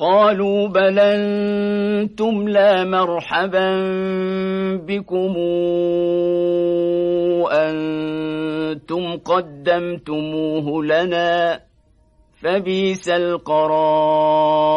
قالوا بل أنتم لا مرحبا بكم أنتم قدمتموه لنا فبيس القرار